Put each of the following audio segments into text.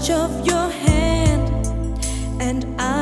Touch of your hand, and I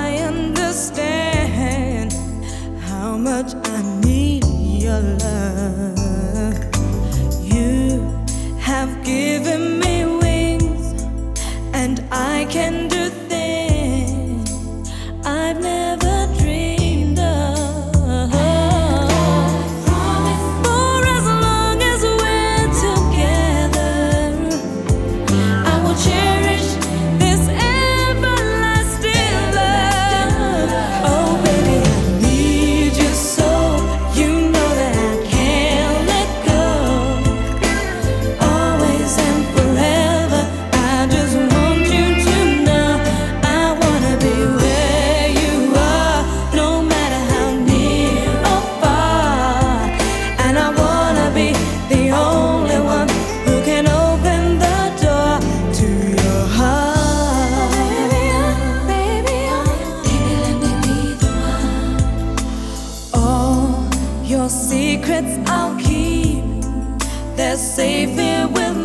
secrets I'll keep. They're safe here with